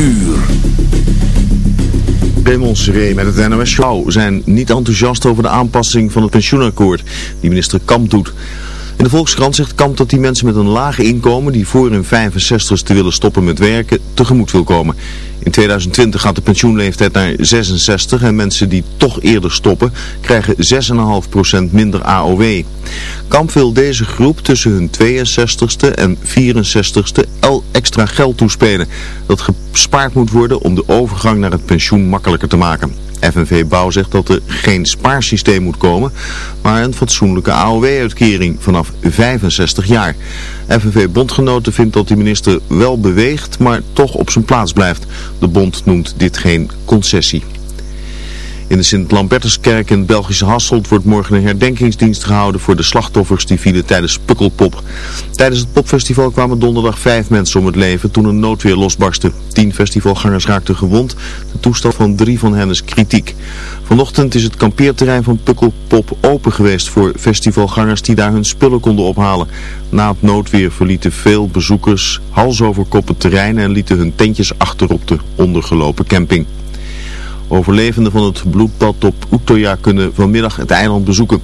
uur. Raymond met het NOS Show zijn niet enthousiast over de aanpassing van het pensioenakkoord die minister Kamp doet. In de Volkskrant zegt Kamp dat die mensen met een laag inkomen die voor hun 65 te willen stoppen met werken tegemoet wil komen. In 2020 gaat de pensioenleeftijd naar 66 en mensen die toch eerder stoppen krijgen 6,5% minder AOW. Kamp wil deze groep tussen hun 62ste en 64ste el extra geld toespelen. Dat gespaard moet worden om de overgang naar het pensioen makkelijker te maken. FNV Bouw zegt dat er geen spaarsysteem moet komen, maar een fatsoenlijke AOW-uitkering vanaf 65 jaar. FNV Bondgenoten vindt dat de minister wel beweegt, maar toch op zijn plaats blijft. De bond noemt dit geen concessie. In de Sint-Lambertuskerk in Belgische Hasselt wordt morgen een herdenkingsdienst gehouden voor de slachtoffers die vielen tijdens Pukkelpop. Tijdens het popfestival kwamen donderdag vijf mensen om het leven toen een noodweer losbarstte. Tien festivalgangers raakten gewond. De toestand van drie van hen is kritiek. Vanochtend is het kampeerterrein van Pukkelpop open geweest voor festivalgangers die daar hun spullen konden ophalen. Na het noodweer verlieten veel bezoekers hals over kop het terrein en lieten hun tentjes achter op de ondergelopen camping. Overlevenden van het bloedbad op Utøya kunnen vanmiddag het eiland bezoeken.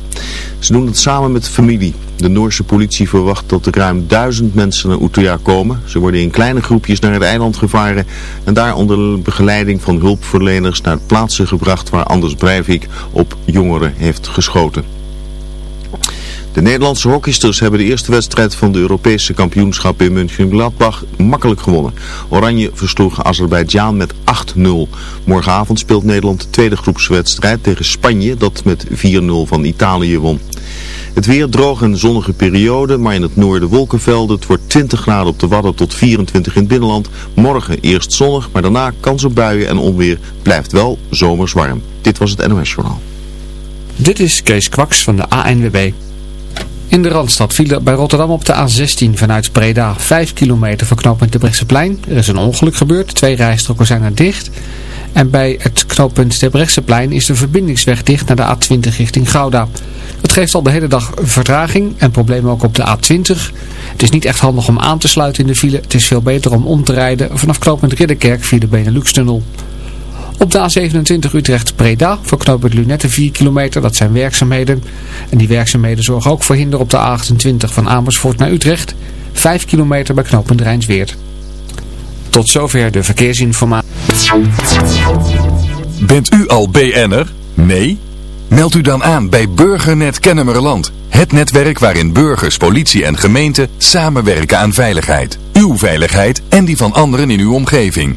Ze doen het samen met familie. De Noorse politie verwacht dat er ruim duizend mensen naar Utøya komen. Ze worden in kleine groepjes naar het eiland gevaren en daar onder begeleiding van hulpverleners naar plaatsen gebracht waar Anders Breivik op jongeren heeft geschoten. De Nederlandse hockeysters hebben de eerste wedstrijd van de Europese kampioenschap in München-Gladbach makkelijk gewonnen. Oranje versloeg Azerbeidzjan met 8-0. Morgenavond speelt Nederland de tweede groepswedstrijd tegen Spanje dat met 4-0 van Italië won. Het weer droog en zonnige periode, maar in het noorden wolkenvelden. Het wordt 20 graden op de Wadden tot 24 in het binnenland. Morgen eerst zonnig, maar daarna kans op buien en onweer. Blijft wel zomers warm. Dit was het NOS Journaal. Dit is Kees Kwaks van de ANWB. In de Randstad viel bij Rotterdam op de A16 vanuit Breda 5 kilometer voor knooppunt de Brechtseplein. Er is een ongeluk gebeurd, twee rijstroken zijn er dicht. En bij het knooppunt de Brechtseplein is de verbindingsweg dicht naar de A20 richting Gouda. Dat geeft al de hele dag vertraging en problemen ook op de A20. Het is niet echt handig om aan te sluiten in de file. Het is veel beter om om te rijden vanaf knooppunt Ridderkerk via de Benelux-tunnel. Op de A27 Utrecht-Preda voor knooppunt Lunette 4 kilometer, dat zijn werkzaamheden. En die werkzaamheden zorgen ook voor hinder op de A28 van Amersfoort naar Utrecht. 5 kilometer bij knooppunt Rijnsweert. Tot zover de verkeersinformatie. Bent u al BN'er? Nee? Meld u dan aan bij Burgernet Kennemerland. Het netwerk waarin burgers, politie en gemeente samenwerken aan veiligheid. Uw veiligheid en die van anderen in uw omgeving.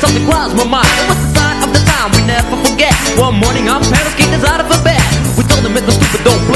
Something crossed my mind. Was the sign of the time we never forget. One morning our parents kicked us out of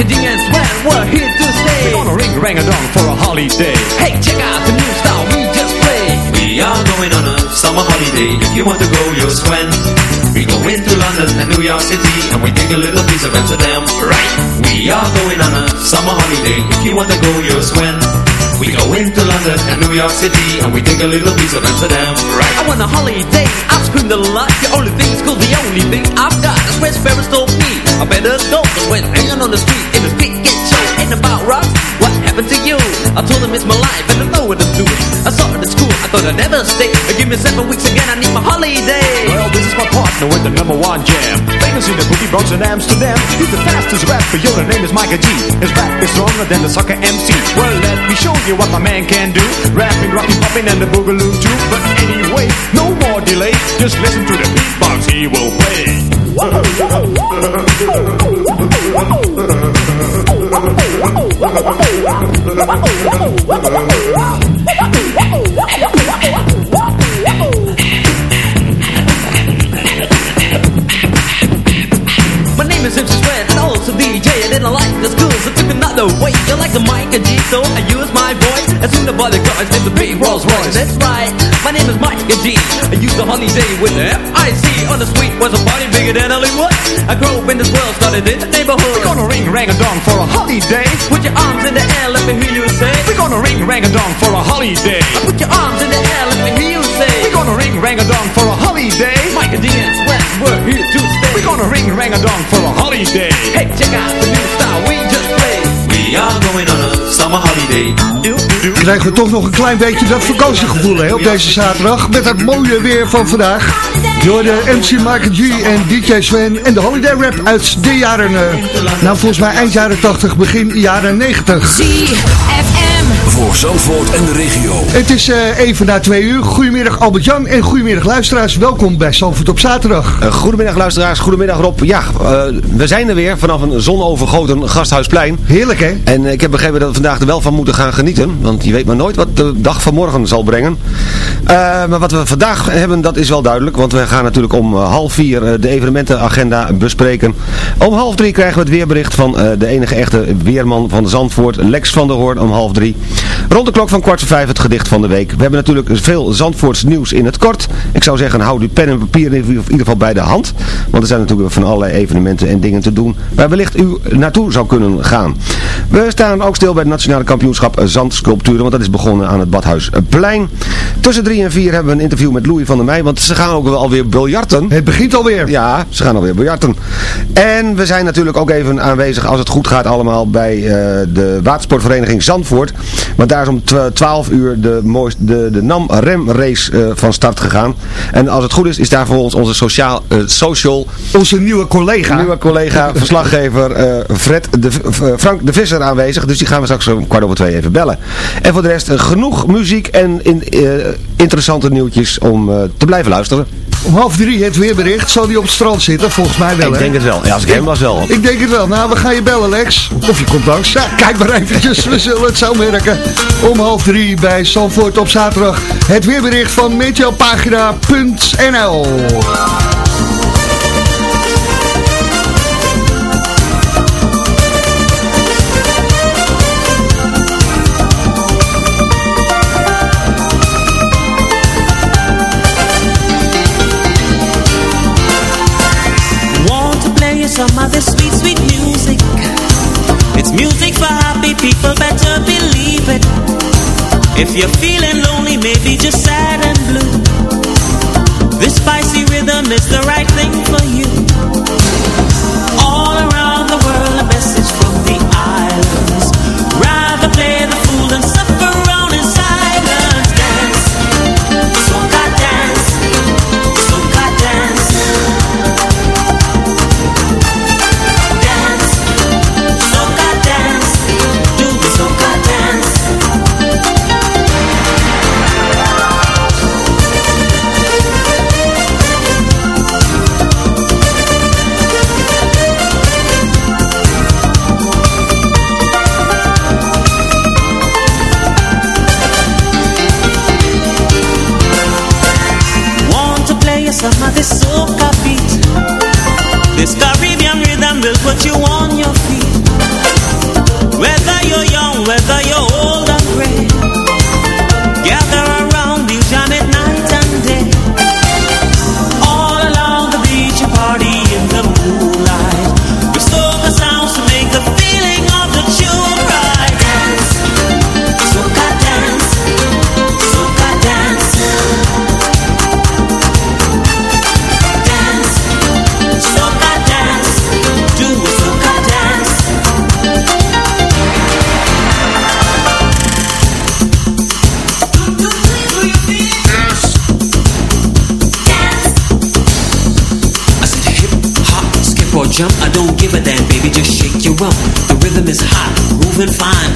and D and Sven, we're here to stay. We gonna ring rang a dong for a holiday. Hey, check out the new style we just played. We are going on a summer holiday. If you want to go, you'll swim. We go into London and New York City, and we take a little piece of Amsterdam. Right. We are going on a summer holiday. If you want to go, you'll swim. We go into London and New York City, and we take a little piece of Amsterdam. Right. I want a holiday, I've screamed a lot The only thing's cool, the only thing I've got Is where Sparrows told me I better go Cause when hanging on the street In the street get show Ain't about rocks What happened to you? I told them it's my life And I know what I'm doing I saw it at school I thought I'd never stay But Give me seven weeks again I need my holiday Well, this is my partner with the number one jam. Famous in the boogie Bronx and Amsterdam. He's the fastest rapper, yo, the name is Micah G. His rap is stronger than the sucker MC. Well, let me show you what my man can do. Rapping, rocking, popping, and the boogaloo too. But anyway, no more delay. Just listen to the beatbox he will play. My name is the school so took another way. You like the mic and G so I use my voice And soon as the bodyguards get the big Rolls Royce That's right, my name is Mike and G I use the holiday with the F-I-C On the street was a party bigger than Hollywood I grew up in this world, started in the neighborhood We're gonna ring rang a dong for a holiday. Put your arms in the air, let me hear you say We're gonna ring rang a dong for a holiday. Put your arms in the air, let me hear you say We're gonna ring rang a dong for a holiday. Mike and D and Sweat, we're here to stay We're gonna ring rang a dong for a holiday. Hey, check out the new style we just played We are going on a summer holiday. Krijgen we toch nog een klein beetje dat vakantiegevoel hè, op deze zaterdag. Met het mooie weer van vandaag. Door de MC Michael G en DJ Sven en de Holiday Rap uit de jaren... eh, nou, volgens mij eind jaren 80, begin jaren 90. ZFM. Voor Zandvoort en de regio. Het is eh, even na twee uur. Goedemiddag Albert-Jan en goedemiddag luisteraars. Welkom bij Zandvoort op zaterdag. Uh, goedemiddag luisteraars, goedemiddag Rob. Ja, uh, we zijn er weer vanaf een zonovergoten gasthuisplein. Heerlijk hè? En uh, ik heb begrepen dat we vandaag er wel van moeten gaan genieten. Want je weet maar nooit wat de dag van morgen zal brengen. maar wat we vandaag hebben, dat is wel duidelijk. Want we gaan natuurlijk om half vier de evenementenagenda bespreken. Om half drie krijgen we het weerbericht van de enige echte weerman van Zandvoort, Lex van der Hoorn, om half drie. Rond de klok van kwart voor vijf het gedicht van de week. We hebben natuurlijk veel Zandvoorts nieuws in het kort. Ik zou zeggen, hou uw pen en papier in ieder geval bij de hand. Want er zijn natuurlijk van allerlei evenementen en dingen te doen waar wellicht u naartoe zou kunnen gaan. We staan ook stil bij het Nationale Kampioenschap Zandsculpturen, want dat is begonnen aan het Badhuisplein. Tussen drie en vier hebben we een interview met Louis van der Meij, want ze gaan ook wel alweer biljarten. Het begint alweer. Ja, ze gaan alweer biljarten. En we zijn natuurlijk ook even aanwezig, als het goed gaat allemaal, bij uh, de watersportvereniging Zandvoort. Want daar is om 12 uur de, mooiste, de, de NAM Rem Race uh, van start gegaan. En als het goed is, is daar voor ons onze sociaal, uh, social... Onze nieuwe collega. Nieuwe collega, verslaggever uh, Fred de, Frank de Visser aanwezig. Dus die gaan we straks om kwart over twee even bellen. En voor de rest genoeg muziek en in, interessante nieuwtjes om te blijven luisteren. Om half drie het weerbericht. Zal die op het strand zitten? Volgens mij wel, Ik hè? denk het wel. Ja, als ik hem was wel. Ik denk het wel. Nou, we gaan je bellen, Lex. Of je komt langs. Ja, kijk maar eventjes. We zullen het zo merken. Om half drie bij Zandvoort op zaterdag. Het weerbericht van meteopagina.nl It's music for happy people, better believe it. If you're feeling lonely, maybe just sad and blue. This spicy rhythm is the right thing for you.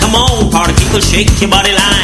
Come on, party people, shake your body line.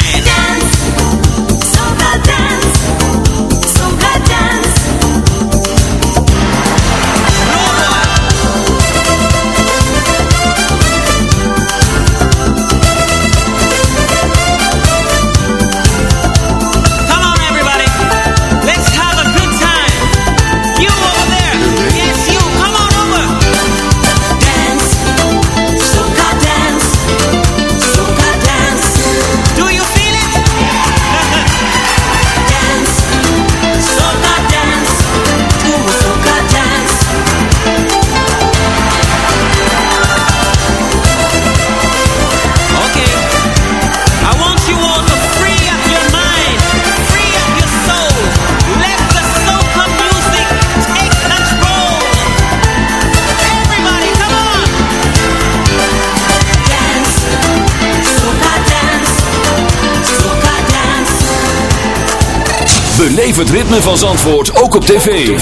het ritme van Zandvoort ook op tv.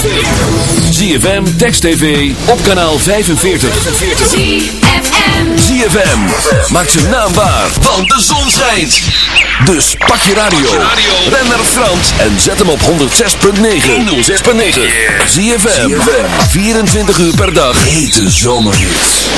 ZFM, Text TV, op kanaal 45. ZFM. ZFM, maak zijn naam waar, want de zon schijnt. Dus pak je radio, ren naar Frans en zet hem op 106.9. 106.9. ZFM, 24 uur per dag, hete zomerhits.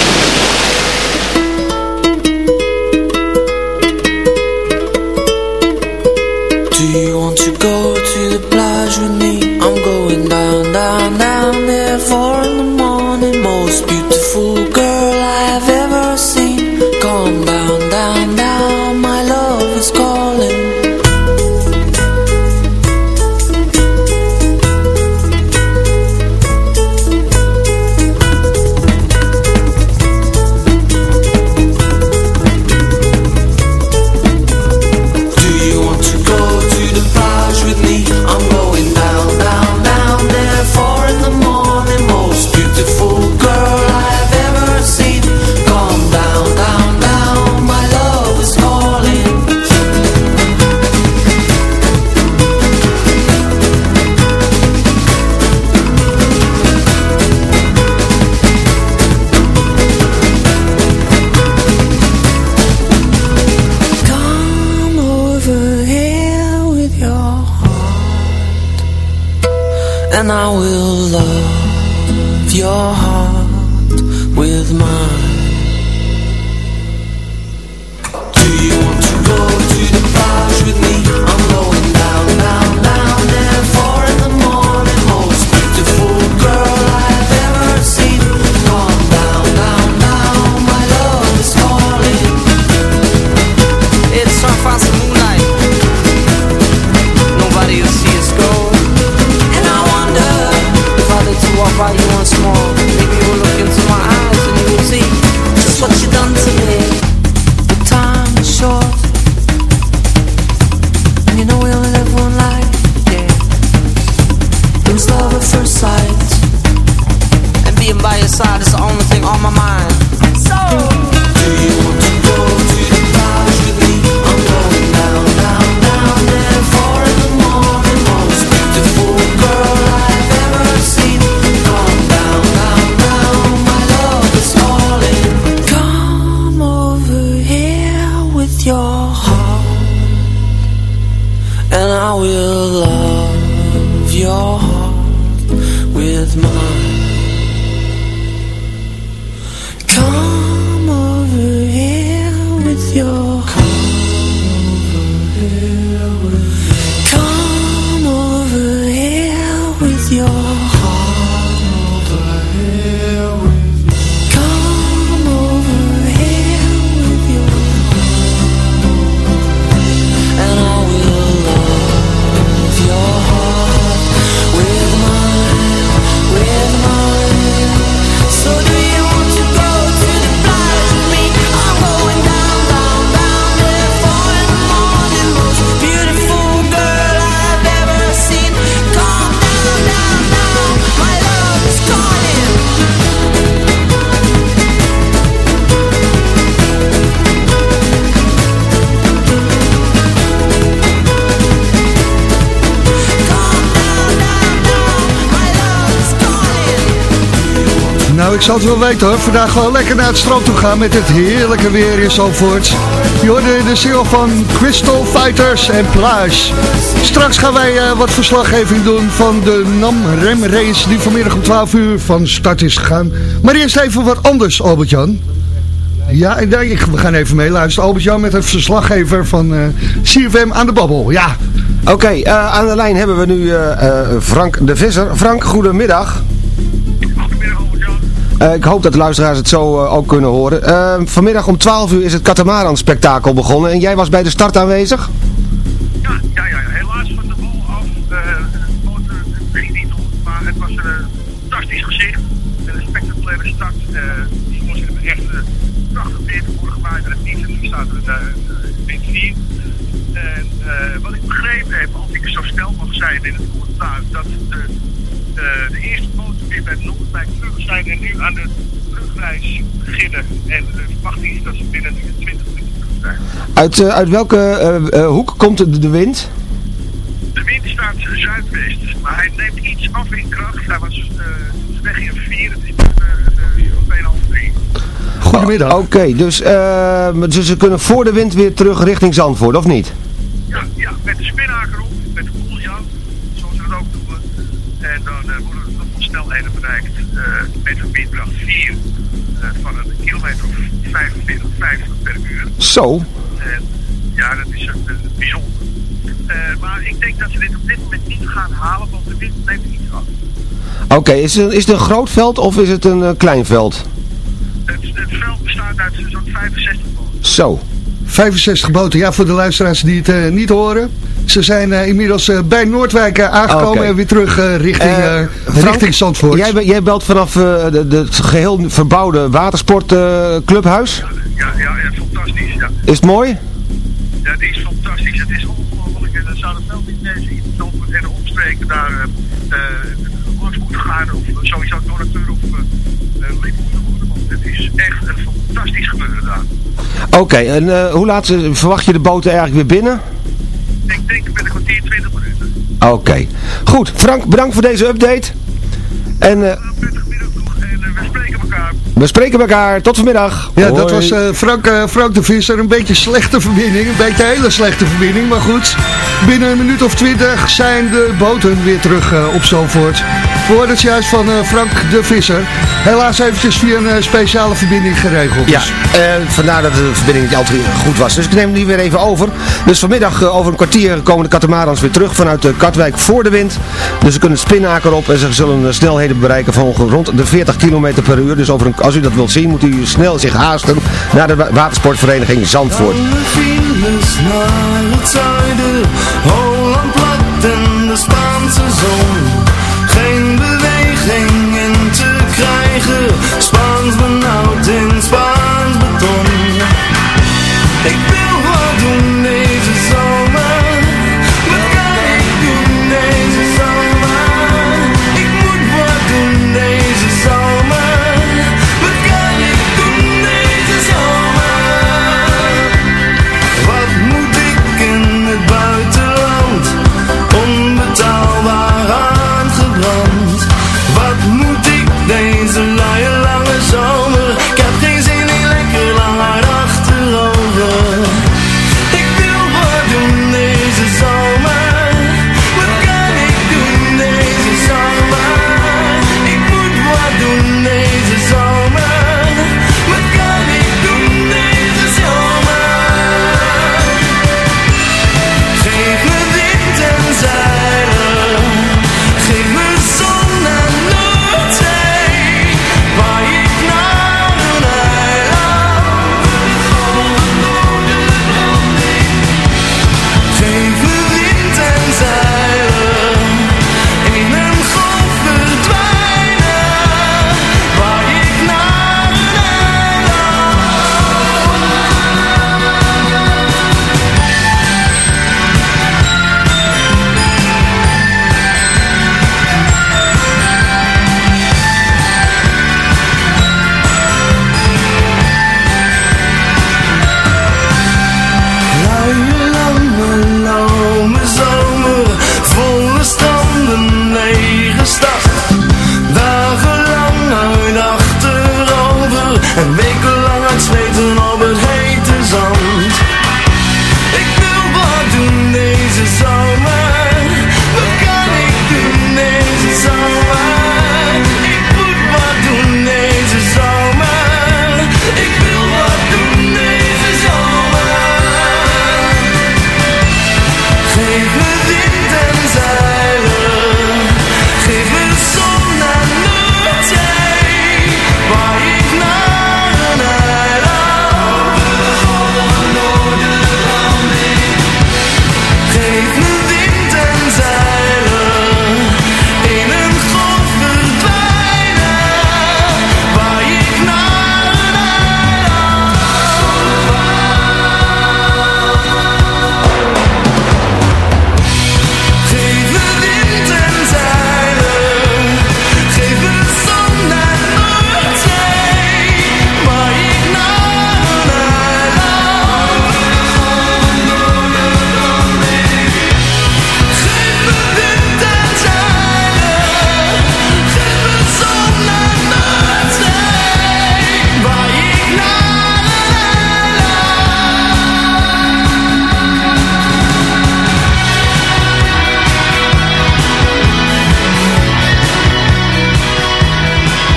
your heart with mine. Come over here with your ik zal het wel weten hoor. Vandaag gewoon lekker naar het strand toe gaan met het heerlijke weer in Zandvoort. Je hoorde de single van Crystal Fighters en Plage. Straks gaan wij eh, wat verslaggeving doen van de NAM Rem Race die vanmiddag om 12 uur van start is gegaan. Maar eerst even wat anders, Albert-Jan. Ja, we gaan even meeluisteren. Albert-Jan met een verslaggever van eh CFM aan de babbel. Ja. Oké, eh, aan de lijn hebben we nu Frank de Visser. Frank, goedemiddag. Eh, ik hoop dat de luisteraars het zo eh, ook kunnen horen. Eh, vanmiddag om 12 uur is het Katamaran spektakel begonnen en jij was bij de start aanwezig? Ja, ja, ja, helaas van de bal af. de motor ging niet goed, maar het was een fantastisch gezicht. En een spectaculaire start. de jongens echt prachtig weer vorige maand. Het niet, en nu staat er een uh, 4. En wat ik begrepen heb, als ik zo snel mag zijn in het commentaar, dat de, de, de eerste motor weer bij Noordwijk terug zijn en nu aan de terugreis beginnen. En de verwachting is dat ze binnen nu 20 minuten terug zijn. Uit, eh, uit welke eh, eh, hoek komt de, de wind? De wind staat zuidwest, maar hij neemt iets af in kracht. Hij was uh, weg in 4, het is nu 2,5, 3. Goedemiddag. Oké, dus, eh, dus ze kunnen voor de wind weer terug richting Zandvoort, of niet? Ja, ja, met de spinhaker op, met de koeljan, zoals we het ook noemen. En dan uh, worden er nog wel snelheden bereikt uh, met een windkracht 4 uh, van een kilometer of 45, 50 per uur. Zo. Ja, dat is uh, bijzonder. Uh, maar ik denk dat ze dit op dit moment niet gaan halen, want de wind neemt iets af. Oké, is, het- is het een groot veld of is het een eh, klein veld? Het, het veld bestaat uit zo'n 65 boten. Zo. 65 boten. Ja, voor de luisteraars die het eh, niet horen. Ze zijn eh, inmiddels eh, bij Noordwijk eh, aangekomen en weer terug richting, Frank, richting Zandvoort. Jij, jij belt vanaf eh, de, de, het geheel verbouwde watersportclubhuis. Ja, ja, ja, fantastisch. Ja. is het mooi? ja, het is fantastisch. Het is ongelooflijk. En er zouden veel meer mensen in Zandvoort en de omstreken daar eh, eh, langs moeten gaan. Of sowieso donateur of lid moeten worden. Want het is echt een fantastisch gebeuren daar. Oké, en eh, hoe laat verwacht je de boten eigenlijk weer binnen? Ik denk met een kwartier, 20 minuten. Oké. Goed, Frank, bedankt voor deze update. En eh, We spreken elkaar. we spreken elkaar. Tot vanmiddag. Ja, dat was eh, Frank, eh, Frank de Visser. Een beetje slechte verbinding. Een beetje hele slechte verbinding. Maar goed, binnen een minuut of twintig zijn de boten weer terug eh, op Zandvoort. Hoorden het juist van eh, Frank de Visser. Helaas eventjes via een eh, speciale verbinding geregeld. Ja, Dus eh, vandaar dat de verbinding niet altijd goed was. Dus ik neem die weer even over. Dus vanmiddag over een kwartier komen de katamarans weer terug vanuit de Katwijk voor de wind. Dus ze kunnen het spinaker op en ze zullen snelheden bereiken van rond de 40 km per uur. Dus over een, als u dat wilt zien moet u snel zich haasten naar de wa- watersportvereniging Zandvoort. files naar het zuiden, Holland plat en de Spaanse zon.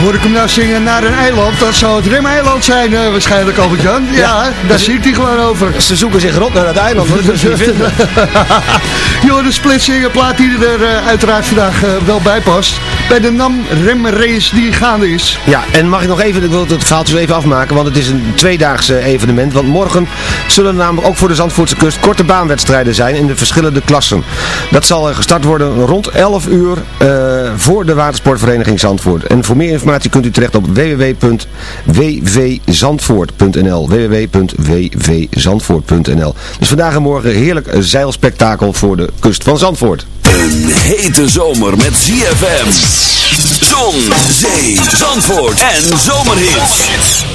Hoor ik hem nou zingen naar een eiland. Dat zou het Rem-eiland zijn uh, waarschijnlijk, Albert-Jan. Ja, ja, daar zingt hij gewoon over. Ze zoeken zich erop naar het eiland, want dat is vinden. Joh, de splitsing, plaat die er uh, uiteraard vandaag uh, wel bij past. Bij de NAM Rem Race die gaande is. Ja, en mag ik nog even, ik wil het verhaaltje even afmaken, want het is een tweedaagse evenement. Want morgen zullen namelijk ook voor de Zandvoortse kust korte baanwedstrijden zijn in de verschillende klassen. Dat zal gestart worden rond 11 uur voor de watersportvereniging Zandvoort. En voor meer informatie kunt u terecht op www.wwzandvoort.nl www.wwzandvoort.nl Dus vandaag en morgen heerlijk zeilspektakel voor de kust van Zandvoort. Een hete zomer met ZFM. Zon, zee, Zandvoort en zomerhits.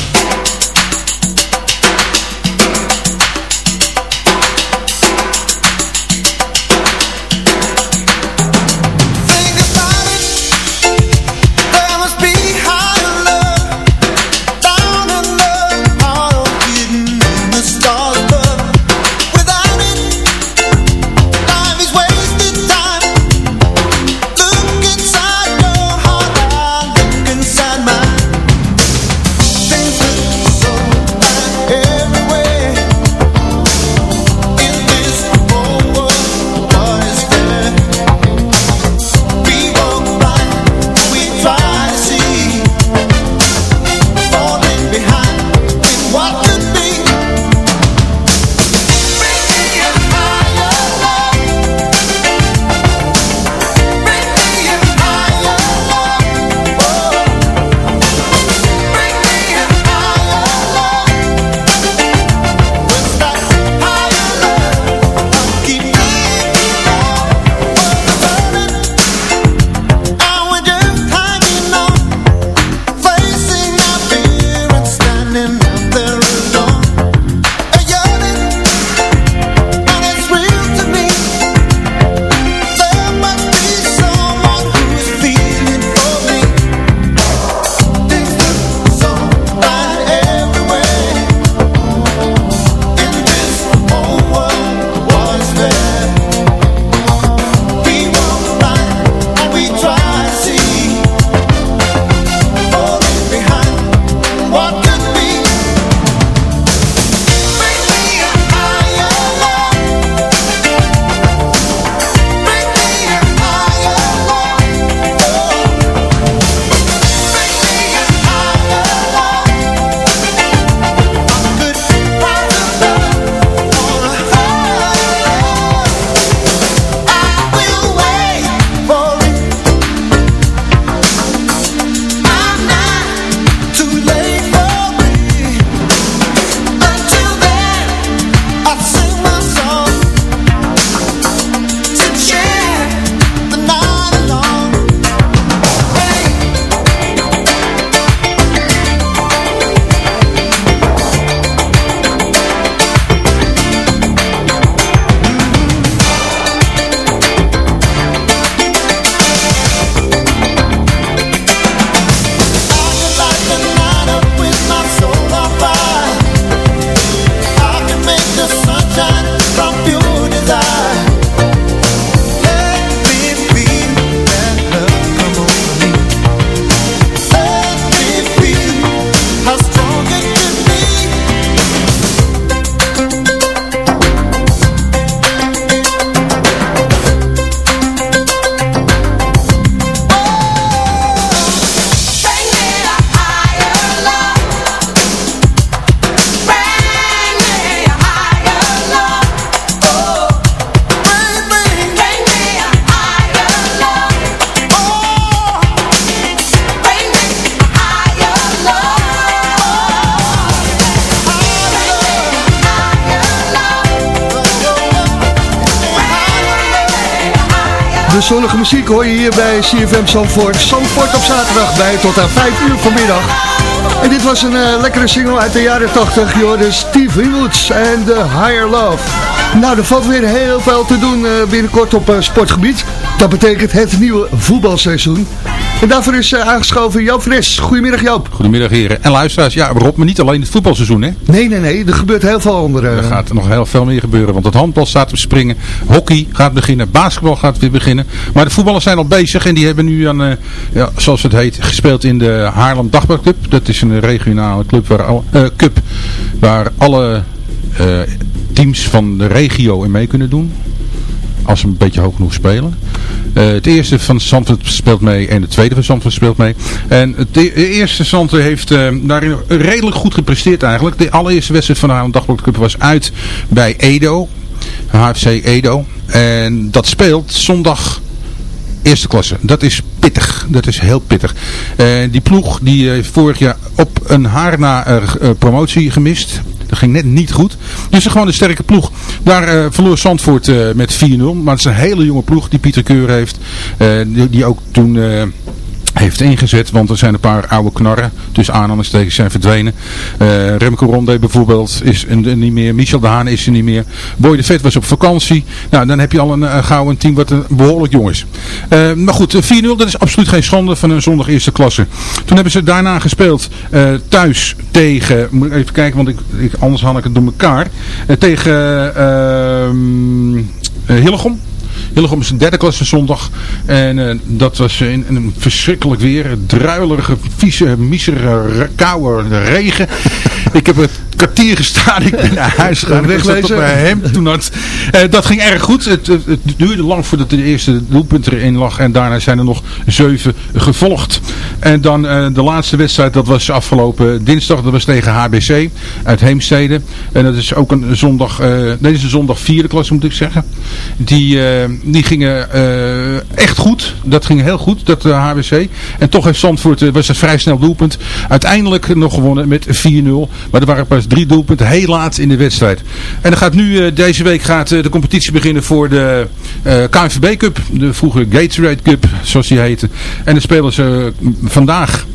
Hoor je hier bij CFM Zandvoort. Zandvoort op zaterdag bij tot aan 5 uur vanmiddag. En dit was een uh, lekkere single uit de jaren 80. Je hoorde Steve Woods en The Higher Love. Nou, er valt weer heel veel te doen uh, binnenkort op uh, sportgebied. Dat betekent het nieuwe voetbalseizoen. En daarvoor is eh, aangeschoven Joop Fris. Goedemiddag Joop. Goedemiddag heren en luisteraars. Ja, Rob, maar niet alleen het voetbalseizoen hè. Nee, nee, nee. Er gebeurt heel veel andere. Er gaat nog heel veel meer gebeuren. Want het handbal staat op springen. Hockey gaat beginnen. Basketbal gaat weer beginnen. Maar de voetballers zijn al bezig. En die hebben nu aan, eh, ja, zoals het heet, gespeeld in de Haarlem Dagbladclub. Dat is een regionale club waar, eh, cup, waar alle eh, teams van de regio in mee kunnen doen. Als ze een beetje hoog genoeg spelen. Eh, het eerste van Zandvoort speelt mee en het tweede van Zandvoort speelt mee. En het e- de eerste Zandvoort heeft eh, daarin redelijk goed gepresteerd eigenlijk. De allereerste wedstrijd van de Haarlem Dagblad Cup was uit bij Edo. HFC Edo. En dat speelt zondag eerste klasse. Dat is pittig. Dat is heel pittig. Eh, die ploeg die heeft vorig jaar op een haar na promotie gemist. Dat ging net niet goed. Dus gewoon een sterke ploeg. Daar eh, verloor Zandvoort eh, met 4-0. Maar het is een hele jonge ploeg die Pieter Keur heeft. eh, die, die ook toen... heeft ingezet, want er zijn een paar oude knarren, dus aanhalingstekens zijn verdwenen. Eh Remco Ronde bijvoorbeeld is er niet meer, Michel de Haan is er niet meer. Boy de Vet was op vakantie. Nou, dan heb je al een, eh, een team wat een behoorlijk jong is. Eh, maar goed, eh, 4-0, dat is absoluut geen schande van een zondag eerste klasse. Toen hebben ze daarna gespeeld thuis tegen, moet ik even kijken, want ik, ik, anders had ik het door elkaar. Tegen ehm, eh, Hillegom. Hillegom is een derde klasse zondag. En eh, dat was in, een verschrikkelijk weer. Druilerige, vieze, miserige, koude regen. ik heb het kwartier gestaan. Ik ben naar huis gegaan. Ik zat op mijn hemd toen had. Eh, dat ging erg goed. Het, het, het duurde lang voordat de eerste doelpunt erin lag. En daarna zijn er nog zeven gevolgd. En dan eh, de laatste wedstrijd. Dat was afgelopen dinsdag. Dat was tegen HBC uit Heemstede. En dat is ook een zondag. eh nee, dat is een zondag vierde klasse moet ik zeggen. Die, eh, die gingen eh, echt goed. Dat ging heel goed. Dat eh, HBC. En toch heeft Zandvoort. eh, was het vrij snel doelpunt. Uiteindelijk nog gewonnen met 4-0. Maar er waren pas drie doelpunten heel laat in de wedstrijd. En dan gaat nu, eh, deze week gaat eh, de competitie beginnen voor de eh KNVB Cup. De vroegere Gatorade Cup, zoals die heette. En dan spelen ze vandaag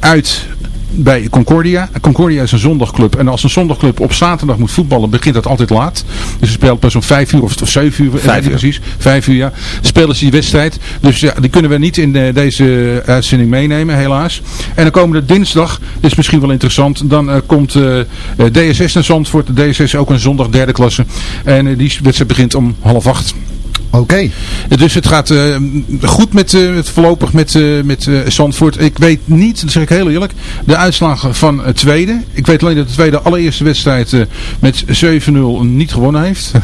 uit bij Concordia. Concordia is een zondagclub. En als een zondagclub op zaterdag moet voetballen, begint dat altijd laat. Dus ze speelt pas om vijf uur of, of zeven uur. Vijf eh, uur. Precies, vijf ur ja. Spelen ze die wedstrijd. Dus ja, die kunnen we niet in eh, deze uitzending meenemen, helaas. En dan komen we dinsdag, dit is misschien wel interessant, dan eh, komt eh, eh, DSS naar Zandvoort. De DSS is ook een zondag derde klasse. En eh, die wedstrijd begint om half acht. Oké. Dus het gaat eh, goed met, eh, met voorlopig met, eh, met Zandvoort. Ik weet niet, dat zeg ik heel eerlijk, de uitslag van het tweede. Ik weet alleen dat de tweede allereerste wedstrijd met 7-0 niet gewonnen heeft.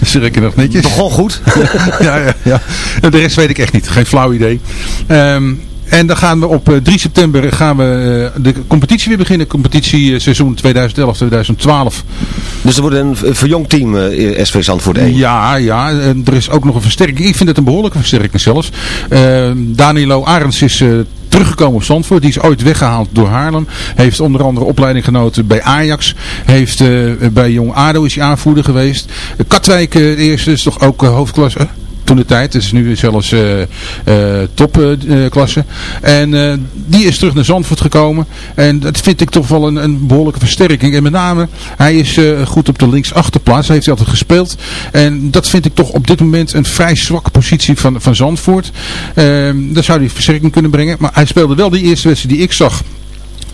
dat zeg ik nog netjes. Begon goed. ja, ja, ja. De rest weet ik echt niet. Geen flauw idee. Ehm, en dan gaan we op eh, 3 september gaan we eh, de competitie weer beginnen. Competitie eh, seizoen 2011-2012. Dus er wordt een v- verjongd team, eh, SV Zandvoort 1. Ja, ja. En er is ook nog een versterking. Ik vind het een behoorlijke versterking zelfs. Ehm, Danilo Arends is eh, teruggekomen op Zandvoort. Die is ooit weggehaald door Haarlem. Heeft onder andere opleiding genoten bij Ajax. Heeft eh, bij Jong ADO is hij aanvoerder geweest. Eh, Katwijk, eh, de eerste, is toch ook eh, hoofdklasse. Toen de tijd. Het is nu zelfs eh eh, topklasse. en eh, die is terug naar Zandvoort gekomen. En dat vind ik toch wel een, een behoorlijke versterking. En met name, hij is goed op de linksachterplaats. Hij heeft altijd gespeeld. En dat vind ik toch op dit moment een vrij zwakke positie van, van Zandvoort. Ehm daar zou hij versterking kunnen brengen. Maar hij speelde wel die eerste wedstrijd die ik zag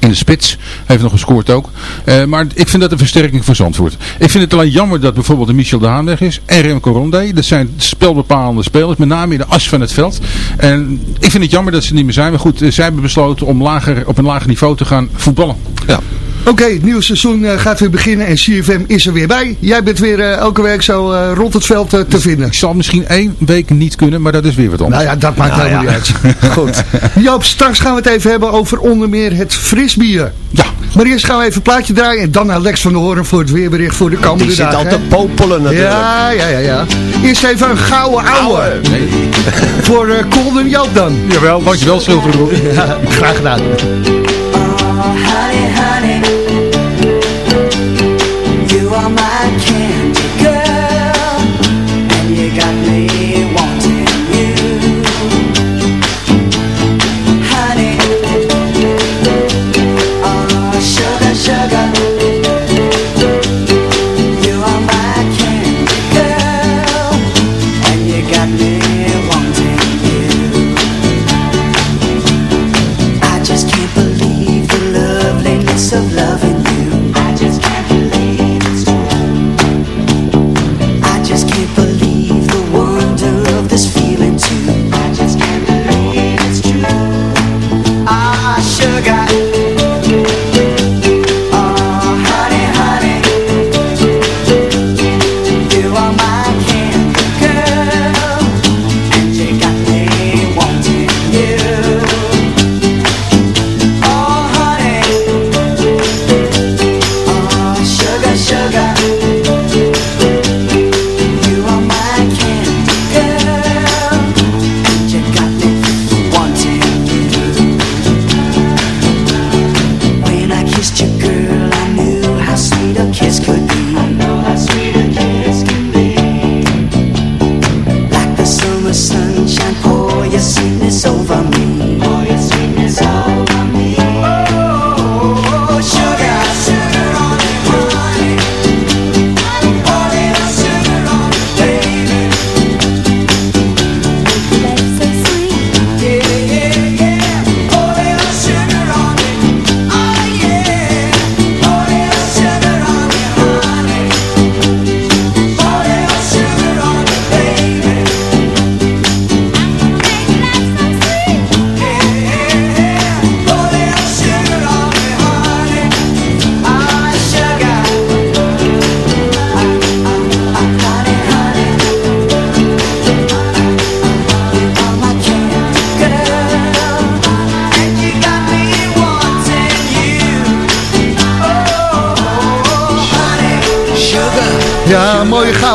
in de spits. Heeft nog gescoord ook. Eh, maar ik vind dat een versterking voor Zandvoort. Ik vind het alleen jammer dat bijvoorbeeld de Michel de Haan weg is. En Remco Rondé. Dat zijn spelbepalende spelers. Met name in de as van het veld. En ik vind het jammer dat ze niet meer zijn. Maar goed, eh, zij hebben besloten om lager, op een lager niveau te gaan voetballen. Ja. Oké, het nieuwe seizoen eh, gaat weer beginnen en CFM is er weer bij. Jij bent weer eh, elke week zo eh, rond het veld te vinden. Ik zal misschien één week niet kunnen, maar dat is weer wat anders. Nou ja, dat maakt Nou helemaal ja. niet uit. Goed. Joop, straks gaan we het even hebben over onder meer het frisbier. Ja. Maar eerst gaan we even een plaatje draaien en dan naar Lex van der Hoorn voor het weerbericht voor de komende Die zit dagen. al te popelen natuurlijk. Ja, ja, ja, ja. Eerst even een gouden ouwe. Voor eh Colden Joop dan. Jawel, dankjewel Zilverroep. Ja, graag gedaan.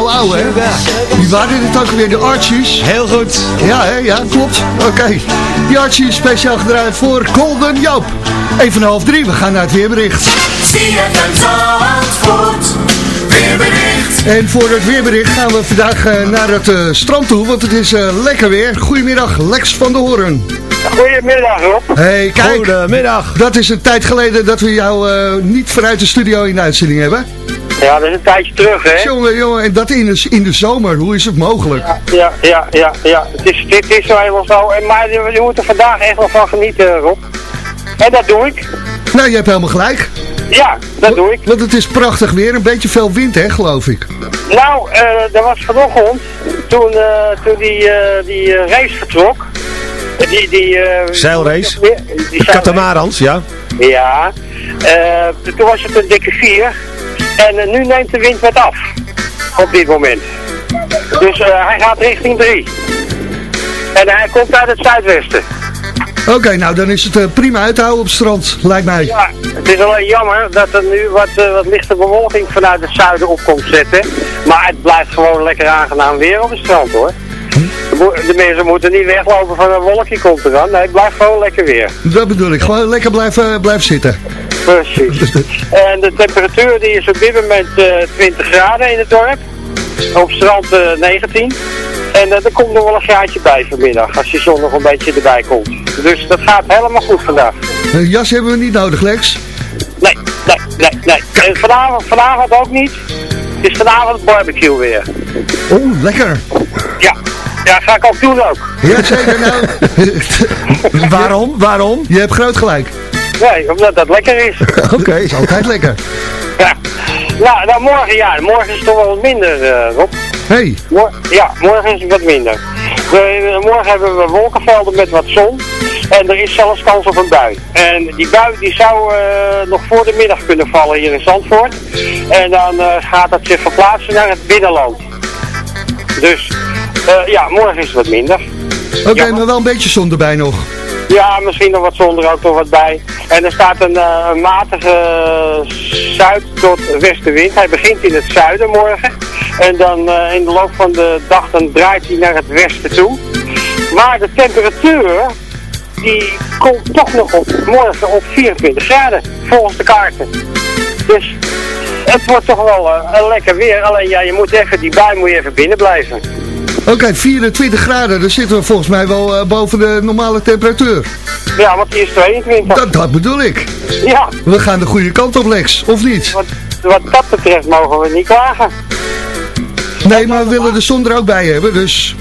Ouwe, hè? Die waren dit ook weer, de Archies. Heel goed. Ja, hè? ja, klopt. Oké. Die Archies speciaal gedraaid voor Golden Joop. Even half drie, we gaan naar het weerbericht. Weerbericht. En voor het weerbericht gaan we vandaag eh, naar het eh, strand toe, want het is eh, lekker weer. Goedemiddag, Lex van de Hoorn. Goedemiddag Rob. Hey, kijk. Goedemiddag. Dat is een tijd geleden dat we jou eh, niet vanuit de studio in de uitzending hebben. Ja, dat is een tijdje terug hè. Jongen, jongen, en dat in de, in de zomer. Hoe is het mogelijk? Ja, ja, ja, ja. Het is, dit is zo helemaal zo. En, maar je, je moet er vandaag echt wel van genieten Rob. En dat doe ik. Nou, je hebt helemaal gelijk. Ja, dat doe ik. Want het is prachtig weer. Een beetje veel wind, hè, geloof ik. Nou, eh er was vanochtend, toen, eh, toen die, eh, die race vertrok. Die, die, eh, Zeilrace. Die, De zeilrace. katamarans, ja. Ja, eh, toen was het een dikke 4. En eh, nu neemt de wind wat af. Op dit moment. Dus eh, hij gaat richting 3. En hij komt uit het zuidwesten. Oké, nou dan is het eh, prima uit te houden op het strand, lijkt mij. Ja, het is alleen jammer dat er nu wat, wat lichte bewolking vanuit het zuiden op komt zetten. Maar het blijft gewoon lekker aangenaam weer op het strand hoor. De, de mensen moeten niet weglopen van een wolkje komt eraan. Nee, het blijft gewoon lekker weer. Dat bedoel ik. Gewoon lekker blijven, blijven zitten. Precies. En de temperatuur die is op dit moment eh, 20 graden in het dorp. Op strand eh, 19. En eh, er komt nog wel een graadje bij vanmiddag, als die zon nog een beetje erbij komt. Dus dat gaat helemaal goed vandaag. Een jas hebben we niet nodig, Lex. Nee, nee, nee, nee. En vanavond, vanavond ook niet. Het is vanavond barbecue weer. Oeh, lekker. Ja, ja ga ik ook doen ook. Ja, zeker nou. Waarom? Waarom? Je hebt groot gelijk. Nee, omdat dat lekker is. Oké, is altijd lekker. Ja. Nou, nou morgen, ja, morgen is het toch wel wat minder, eh Rob. Hey. Mor- ja, morgen is het wat minder. We, eh, morgen hebben we wolkenvelden met wat zon. En er is zelfs kans op een bui. En die bui die zou eh, nog voor de middag kunnen vallen hier in Zandvoort. En dan gaat dat zich verplaatsen naar het binnenland. Dus ja, morgen is het wat minder. Oké, maar wel een beetje zon erbij nog. Ja, misschien nog wat zon er ook nog wat bij. En er staat een, eh, een matige zuid- tot westenwind. Hij begint in het zuiden morgen. En dan eh, in de loop van de dag dan draait hij naar het westen toe. Maar de temperatuur die komt toch nog op morgen op 24 graden volgens de kaarten. Dus het wordt toch wel eh, een lekker weer. Alleen ja, je moet even, die bui moet je even binnen blijven. Oké, 24 graden. Dan zitten we volgens mij wel eh, boven de normale temperatuur. Ja, want die is 22. Dat, dat bedoel ik. Ja. We gaan de goede kant op, Lex. Of niet? Wat, wat dat betreft mogen we niet klagen. Nee, maar we willen de zon er ook bij hebben, dus...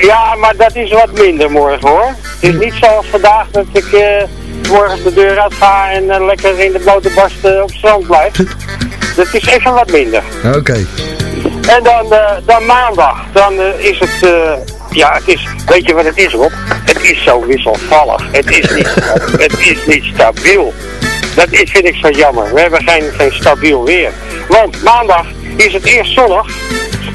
Ja, maar dat is wat minder morgen hoor. Het is niet zoals vandaag dat ik eh morgen de deur uit ga en eh, lekker in de blote barst op het strand blijf. Dat is even wat minder. Oké. En dan, eh, dan maandag, dan eh, is het, eh, ja het is, weet je wat het is Rob? Het is zo wisselvallig. Het is niet, het is niet stabiel. Dat is, vind ik zo jammer. We hebben geen, geen stabiel weer. Want maandag is het eerst zonnig.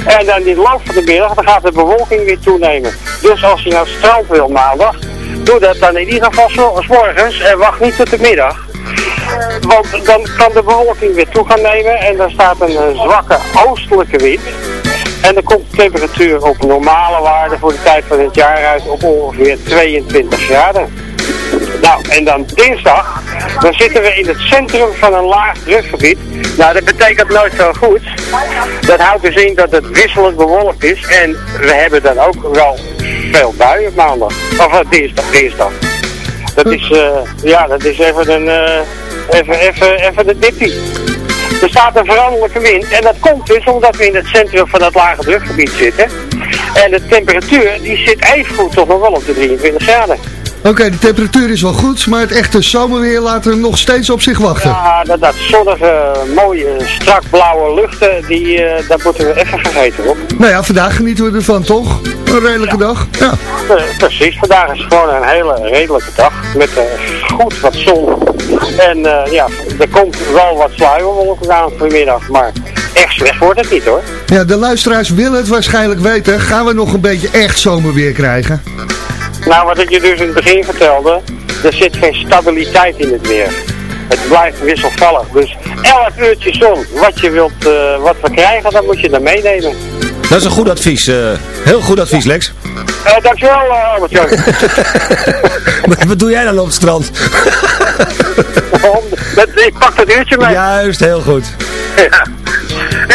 En dan in de loop van de middag dan gaat de bewolking weer toenemen. Dus als je naar het strand wil maandag, doe dat dan in ieder geval 's morgens en wacht niet tot de middag. Want dan kan de bewolking weer toe gaan nemen en dan staat een eh, zwakke oostelijke wind. En dan komt de temperatuur op normale waarde voor de tijd van het jaar uit op ongeveer 22 graden. Nou, en dan dinsdag, dan zitten we in het centrum van een laag drukgebied. Nou, dat betekent nooit zo goed. Dat houdt dus in dat het wisselend bewolkt is. En we hebben dan ook wel veel buien maandag. Of eh, dinsdag, dinsdag. Dat is, eh, ja, dat is even een, eh, even, even, even de dippie. Er staat een veranderlijke wind en dat komt dus omdat we in het centrum van dat lage drukgebied zitten. En de temperatuur die zit evengoed toch nog wel op de 23 graden. Oké, de temperatuur is wel goed, maar het echte zomerweer laat er nog steeds op zich wachten. Ja, dat, dat zonnige, mooie, strak blauwe luchten, die, eh, dat moeten we even vergeten hoor. Nou ja, vandaag genieten we ervan, toch? Een redelijke dag. Ja. Eh, precies, vandaag is gewoon een hele redelijke dag met eh, goed wat zon. En eh, ja, er komt wel wat sluierwolken aan vanmiddag, maar echt slecht wordt het niet hoor. ja, de luisteraars willen het waarschijnlijk weten. Gaan we nog een beetje echt zomerweer krijgen? Nou, wat ik je dus in het begin vertelde, er zit geen stabiliteit in het weer. Het blijft wisselvallig. Dus elk uurtje zon, wat je wilt, eh, wat we krijgen, dat moet je dan meenemen. Dat is een goed advies. eh, heel goed advies, Lex. Eh, dankjewel, uh, Albert Jan. Wat- doe jij dan op het strand? Ik pak dat uurtje mee. Juist, heel goed. Ja.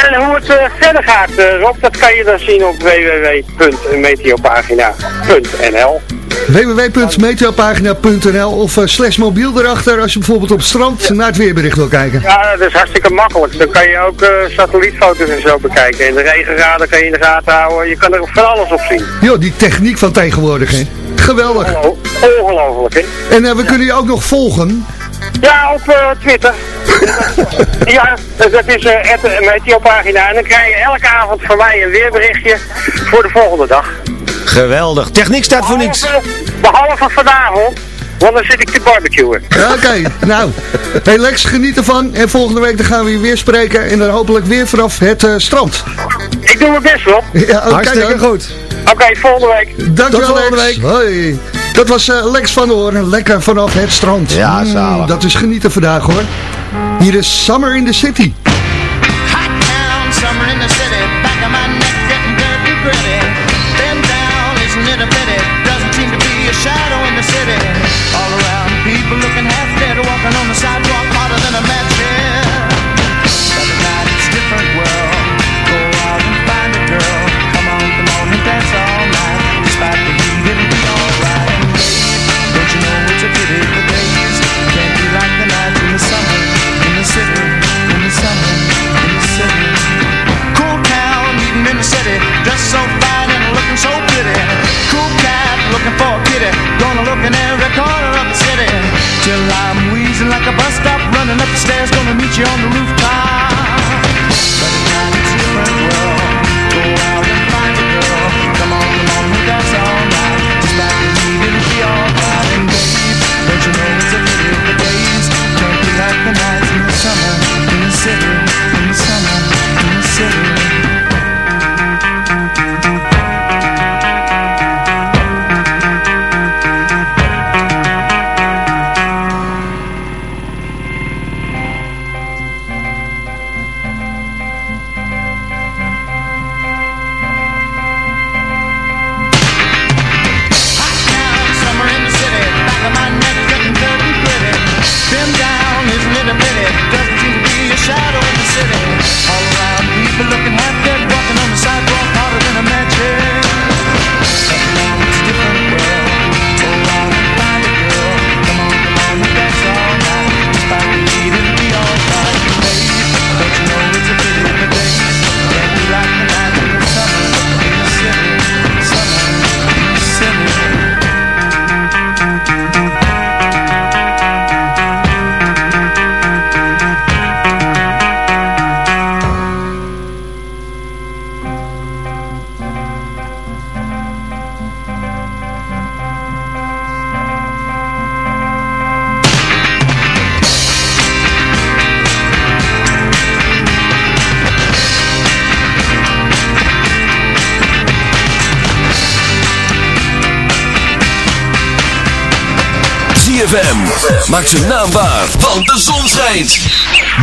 En hoe het eh, verder gaat, eh, Rob, dat kan je dan zien op www.meteopagina.nl. www.meteopagina.nl of eh, slash mobiel erachter als je bijvoorbeeld op het strand naar het weerbericht wil kijken. Ja, dat is hartstikke makkelijk. Dan kan je ook eh, satellietfoto's en zo bekijken. En de regenraden kan je in de gaten houden. Je kan er van alles op zien. Joh, die techniek van tegenwoordig, hè. Geweldig. Ongelooflijk, hè? En eh, we kunnen je ook nog volgen. Ja, op Twitter. ja, dat is het Meteopagina. En dan krijg je elke avond van mij een weerberichtje voor de volgende dag. Geweldig. Techniek staat voor niks. Behalve, vanavond, want dan zit ik te barbecuen. Oké, nou. Hey Lex, geniet ervan. En volgende week dan gaan we je weer spreken. En dan hopelijk weer vanaf het eh, strand. Ik doe mijn best, Rob. Ja, oké Hartstikke dan. goed. Oké, volgende week. Dankjewel Tot volgende Lex. week. Hoi. Dat was eh, Lex van der Hoorn. Lekker vanaf het strand. Ja, Mm, dat is genieten vandaag hoor. Hier is Summer in the City. Hot town, summer in the city, running up the stairs, gonna meet you on the rooftop.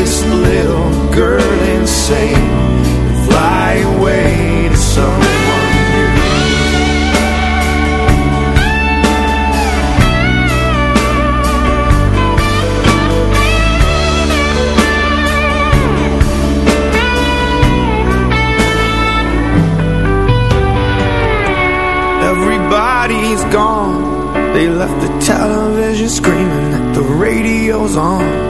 this little girl insane, fly away to someone. Everybody's gone. They left the television screaming that the radio's on.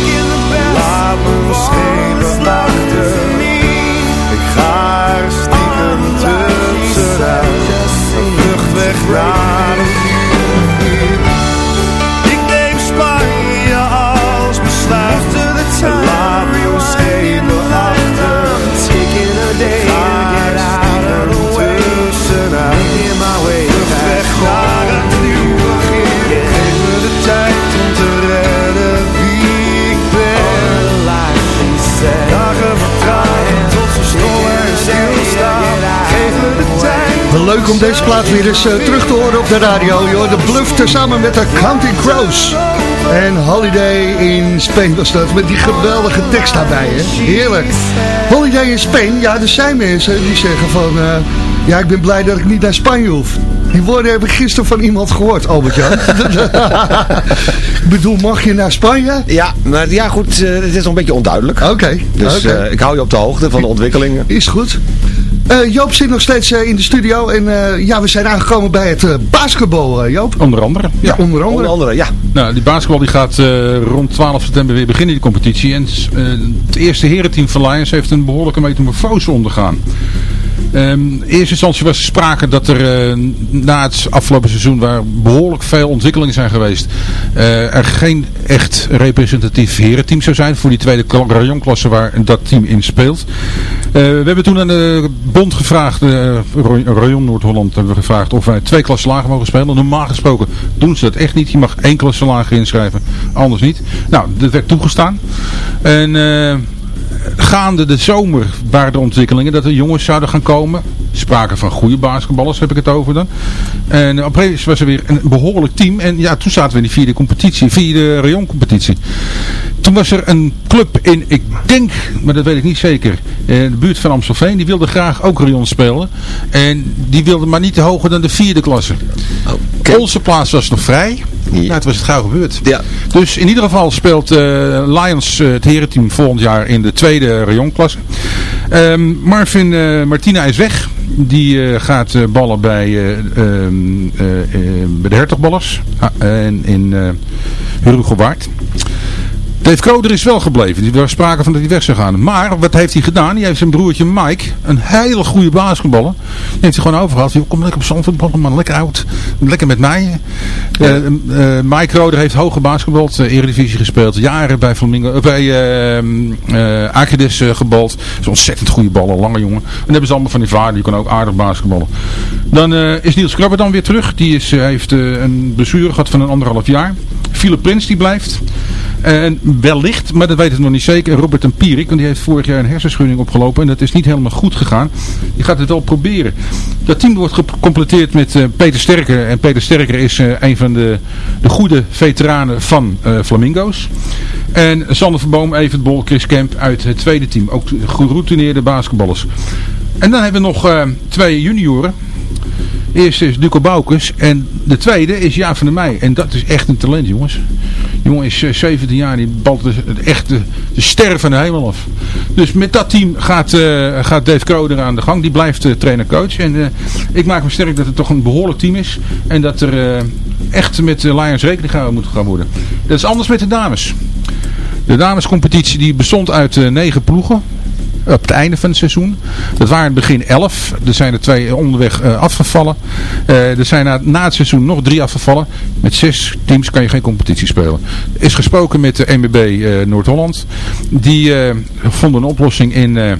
Laat me schepen achter. Ik ga er stiekem tussenuit. Een vlucht weg naar een Leuk om deze plaat weer eens eh, terug te horen op de radio. Joh. De Bluff tezamen met de Counting Crows. En Holiday in Spain was dat. Met die geweldige tekst daarbij. Hè? Heerlijk. Holiday in Spain. Ja, er zijn mensen die zeggen van... eh, ja, ik ben blij dat ik niet naar Spanje hoef. Die woorden heb ik gisteren van iemand gehoord, Albert-Jan. ik bedoel, mag je naar Spanje? Ja, maar ja goed, eh, het is nog een beetje onduidelijk. Oké. Dus ik hou je op de hoogte van de ontwikkelingen. Is goed. Eh, Joop zit nog steeds eh, in de studio en eh, ja, we zijn aangekomen bij het basketbal, eh, Joop. Onder andere. Ja, onder andere. Onder andere, ja. Nou, die basketbal die gaat eh, rond 12 september weer beginnen, die competitie. En eh, het eerste herenteam van Lions heeft een behoorlijke metamorfose ondergaan. Ehm, in eerste instantie was er sprake dat er eh, na het afgelopen seizoen, waar behoorlijk veel ontwikkelingen zijn geweest, eh, er geen echt representatief herenteam zou zijn voor die tweede kla- rayonklasse waar dat team in speelt. Eh, we hebben toen aan de bond gevraagd, uh, Rayon Noord-Holland hebben we gevraagd of wij twee klassen lager mogen spelen. Normaal gesproken doen ze dat echt niet. Je mag één klasse lager inschrijven, anders niet. Nou, dat werd toegestaan. En... gaande de zomer waren de ontwikkelingen dat er jongens zouden gaan komen. Sprake van goede basketballers heb ik het over dan. En opeens was er weer een behoorlijk team. En ja, toen zaten we in die vierde competitie, vierde rayoncompetitie. Toen was er een club in, ik denk, maar dat weet ik niet zeker, eh, de buurt van Amstelveen. Die wilde graag ook rayon spelen. En die wilde maar niet hoger dan de vierde klasse. Onze plaats was nog vrij. Nou, het was het gauw gebeurd. Ja. Dus in ieder geval speelt eh, Lions eh, het herenteam volgend jaar in de tweede rayonklasse. Ehm, Marvin eh, Martina is weg. Die gaat ballen bij, eh, ehm, eh, eh, bij de Hertogballers ah, en in uh, Hugo Waard. Dave Koder is wel gebleven. Die was sprake van dat hij weg zou gaan. Maar wat heeft hij gedaan? Die heeft zijn broertje Mike, een hele goede basketballer. Die heeft hij gewoon overgehaald. Die, Kom lekker op Zandvoort, ballen man lekker oud. Lekker met mij. Eh, eh, Mike Roder heeft hoge basketbal, uh, Eredivisie gespeeld. Jaren bij Flamingo, uh, bij uh, Akedes gebald. Is een ontzettend goede baller, lange jongen. En dan hebben ze allemaal van die vader, die kan ook aardig basketballen. Dan is Niels Krabber dan weer terug. Die is, heeft een blessure gehad van een anderhalf jaar. Philip Prins die blijft. En wellicht, maar dat weten we nog niet zeker, Robert Empierik, want die heeft vorig jaar een hersenschudding opgelopen en dat is niet helemaal goed gegaan. Die gaat het wel proberen. Dat team wordt gecompleteerd met uh, Peter Sterker. En Peter Sterker is uh, een van de, de goede veteranen van uh, Flamingo's. En Sander Verboom, Evert Bol, Chris Kemp uit het tweede team. Ook geroutineerde basketballers. En dan hebben we nog twee junioren. Eerste is Duco Boukes en de tweede is Jaap van der Meij. En dat is echt een talent jongens. Jongen is eh, 17 jaar, die balt de, echt de, ster van de hemel af. Dus met dat team gaat, eh, gaat Dave Kroder aan de gang. Die blijft eh, trainer-coach. En eh, ik maak me sterk dat het toch een behoorlijk team is. En dat er eh, echt met de Lions rekening gehouden moet gaan worden. Dat is anders met de dames. De damescompetitie die bestond uit eh, negen ploegen. Op het einde van het seizoen. Dat waren het begin elf. Er zijn er twee onderweg eh, afgevallen. Eh, er zijn na, het seizoen nog drie afgevallen. Met zes teams kan je geen competitie spelen. Is gesproken met de MBB eh, Noord-Holland. Die vonden een oplossing in...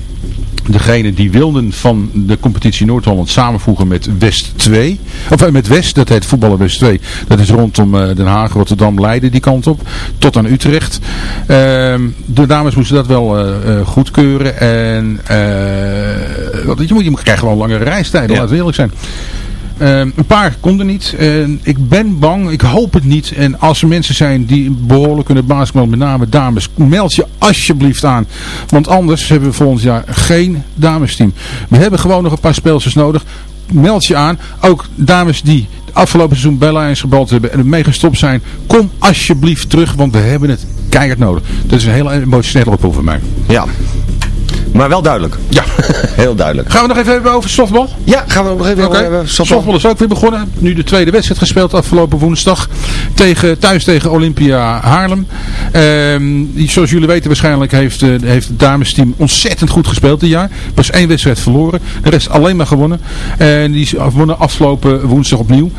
degene die wilden van de competitie Noord-Holland samenvoegen met West 2. Of eh, met West, dat heet voetballen West 2. Dat is rondom eh, Den Haag, Rotterdam, Leiden die kant op. Tot aan Utrecht. Ehm, de dames moesten dat wel eh, goedkeuren. En je, moet, je krijgt gewoon langere reistijden, laten we eerlijk zijn. Ehm, een paar konden niet. En ik ben bang, ik hoop het niet. En als er mensen zijn die behoorlijk kunnen basketballen, met name dames, meld je alsjeblieft aan. Want anders hebben we volgend jaar geen damesteam. We hebben gewoon nog een paar speelsters nodig. Meld je aan. Ook dames die het afgelopen seizoen bij Lions gebald hebben en ermee gestopt zijn. Kom alsjeblieft terug, want we hebben het keihard nodig. Dat is een hele emotionele oproep van mij. Ja. Maar wel duidelijk. Ja. Heel duidelijk. Gaan we nog even hebben over softbal? Ja, gaan we nog even hebben. Softbal. is ook weer begonnen. Nu de tweede wedstrijd gespeeld afgelopen woensdag. Tegen, thuis tegen Olympia Haarlem. Ehm, zoals jullie weten waarschijnlijk heeft, eh, heeft het damesteam ontzettend goed gespeeld dit jaar. Pas één wedstrijd verloren. De rest alleen maar gewonnen. En die wonnen afgelopen woensdag opnieuw.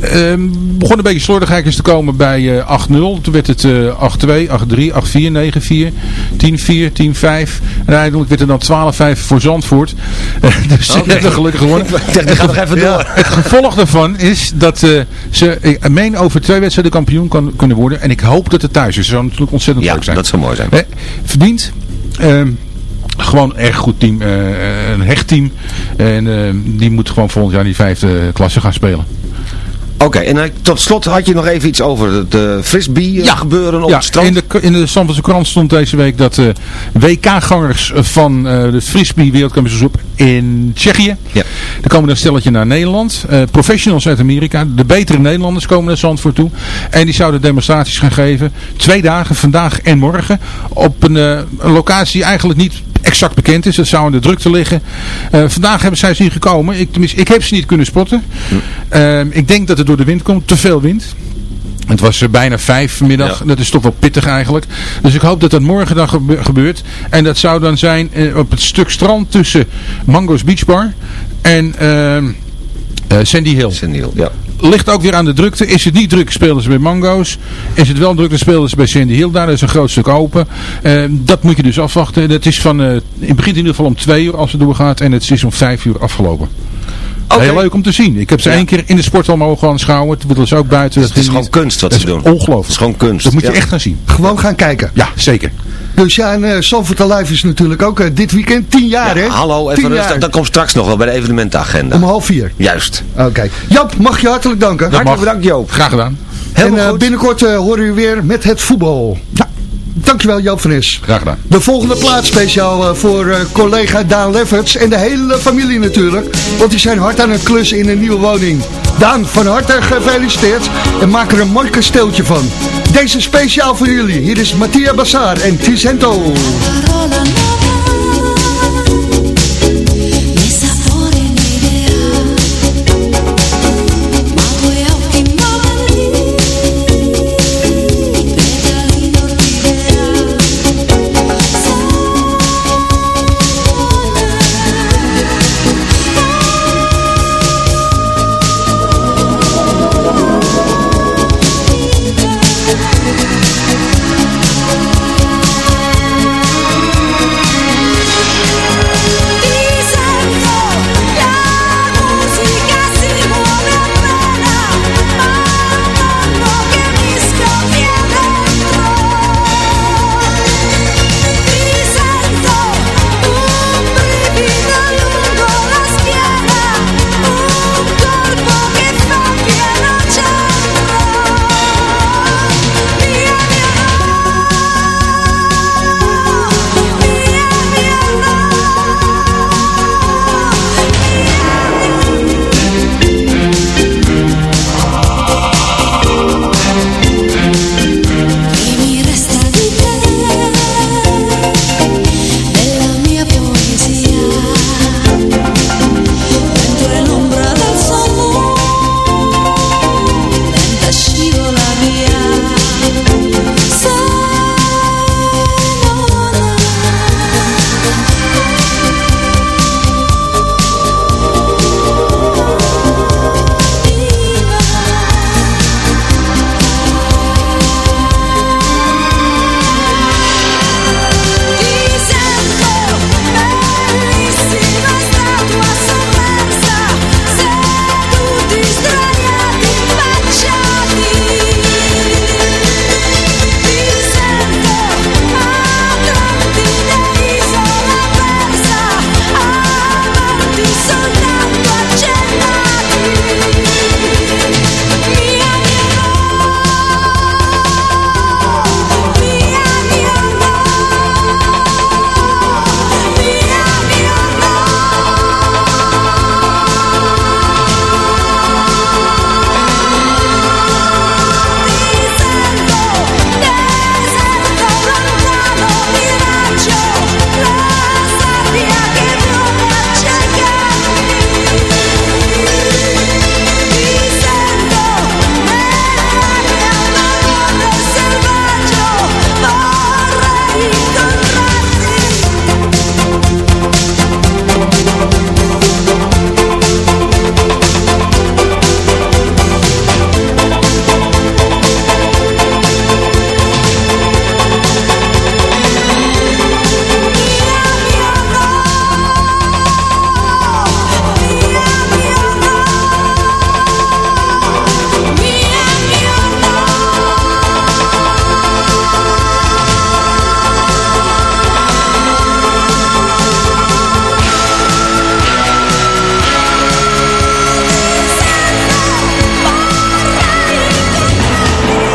Ehm begon een beetje slordigheidjes te komen bij eh, 8-0. Toen werd het eh, 8-2, 8-3, 8-4, 9-4, 10-4, 10-5. En uiteindelijk werd het dan 12-5 voor Zandvoort. Eh, dus ze hebben gelukkig gewonnen. Nog even door. Het gevolg daarvan is dat eh, ze, ik meen over twee wedstrijden kampioen kan, kunnen worden. En ik hoop dat het thuis is. Dat zou natuurlijk ontzettend Ja, leuk zijn. dat zou mooi zijn. Verdiend. Ehm, gewoon een erg goed team. eh, een hecht team. En eh, die moet gewoon volgend jaar die vijfde klasse gaan spelen. Oké, en eh, tot slot had je nog even iets over het eh frisbee eh, gebeuren op ja, het strand. In de, in de Zandvoortse krant stond deze week dat eh, WK-gangers van de frisbee wereldkampioenschap in Tsjechië. Ja. Er komen een stelletje naar Nederland. Professionals uit Amerika. De betere Nederlanders komen naar Zandvoort toe. En die zouden demonstraties gaan geven. Twee dagen, vandaag en morgen. Op een, een locatie die eigenlijk niet exact bekend is. Dat zou in de drukte liggen. Eh, vandaag hebben zij ze hier gekomen. Ik, tenminste, ik heb ze niet kunnen spotten. Ehm, ik denk dat het door de wind komt. Te veel wind. Het was eh, bijna vijf vanmiddag. Dat is toch wel pittig eigenlijk. Dus ik hoop dat dat morgen dan gebe- gebeurt. En dat zou dan zijn eh, op het stuk strand tussen Mango's Beach Bar en ehm, eh, Sandy Hill. Sandy Hill, ja. Ligt ook weer aan de drukte. Is het niet druk, spelen ze bij Mango's. Is het wel druk, dan spelen ze bij Sandy Hill. Daar is een groot stuk open. Eh, dat moet je dus afwachten. Dat is van, eh, het begint in ieder geval om twee uur als het doorgaat. En het is om vijf uur afgelopen. Heel leuk om te zien. Ik heb ze Ja. één keer in de sporthal mogen aanschouwen. Toen ze ook buiten. Het is gewoon niet. kunst wat Dat ze doen. Ongelooflijk. Het is gewoon kunst. Dat moet je echt gaan zien. Gewoon gaan kijken. Ja, zeker. Dus ja, en uh, Zandvoort Alive is natuurlijk ook eh, dit weekend tien jaar, hè? Hallo, Tien even rustig. Dat komt straks nog wel bij de evenementenagenda. Om half vier. Juist. Oké. Jap, mag je hartelijk danken. Hartelijk bedankt Joop. Graag gedaan. en eh, binnenkort eh, horen we weer met het voetbal. Dankjewel Joop van Is. Graag gedaan. De volgende plaats speciaal eh, voor eh, collega Daan Lefferts en de hele familie natuurlijk. Want die zijn hard aan het klussen in een nieuwe woning. Daan, van harte gefeliciteerd en maak er een mooi kasteeltje van. Deze speciaal voor jullie. Hier is Mattia Bassar en Ticento.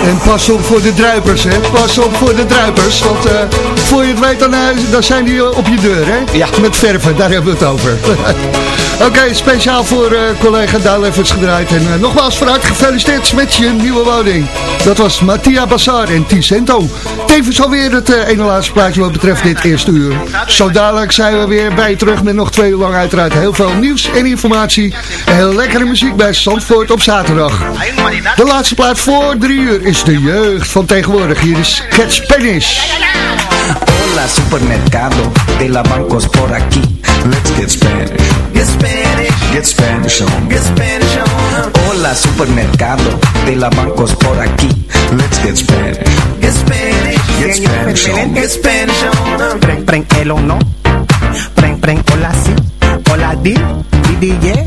En pas op voor de druipers, hè. Pas op voor de druipers. Want eh, voor je het weet, dan, eh, dan zijn die eh, op je deur, hè? Ja. Met verven, daar hebben we het over. Oké, speciaal voor eh, collega Dale Evers gedraaid. En nogmaals harte gefeliciteerd met je nieuwe woning. Dat was Mattia Bassar en Ticento. Tevens alweer het eh, ene laatste plaatje wat betreft dit eerste uur. Zo dadelijk zijn we weer bij je terug met nog twee uur lang uiteraard heel veel nieuws en informatie. En heel lekkere muziek bij Zandvoort op zaterdag. De laatste plaat voor drie uur is de jeugd van tegenwoordig. Hier is Cat Spanish. Hola supermercado de la bancos por aquí. Let's get Spanish. Get Spanish. Get Spanish on. Get Spanish on. Hola supermercado de la bancos por aquí. Let's get Spanish. Get Spanish. Get Spanish on. Spanish on. Preng, preng, el o no. Preng, preng, hola si. Hola di, di, di, yeah.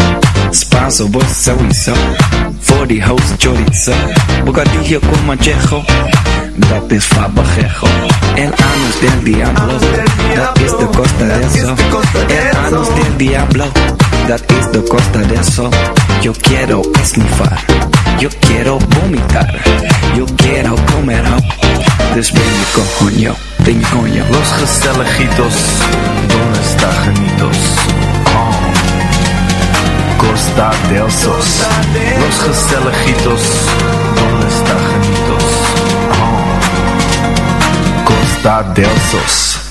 Spanso, vos. Voor die host chorizo. Bocadillo con manchejo. Dat is fabajejo. El anus del diablo. Dat is de costa de eso. El anus del diablo. Dat is de costa de eso. Yo quiero esnifar. Yo quiero vomitar. Yo quiero comer. Dus ben je coño. Ben coño. Los gezelligitos, donde está genitos? Costa del Sos. Los gezelligitos, donde está genitos? Oh. Costa del Sos.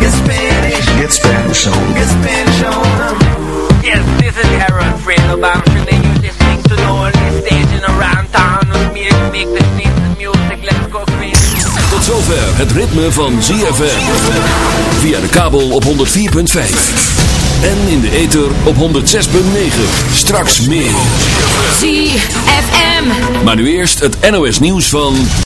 Get Spanish. Get Spanish on. Get Spanish on. Yes, this is Harold Fredo bouncing and you're listening to the only station around town with me to make this nice music. Let's go crazy. Tot zover het ritme van ZFM. Via de kabel op 104.5. En in de ether op 106.9. Straks meer. ZFM. Maar nu eerst het NOS nieuws van...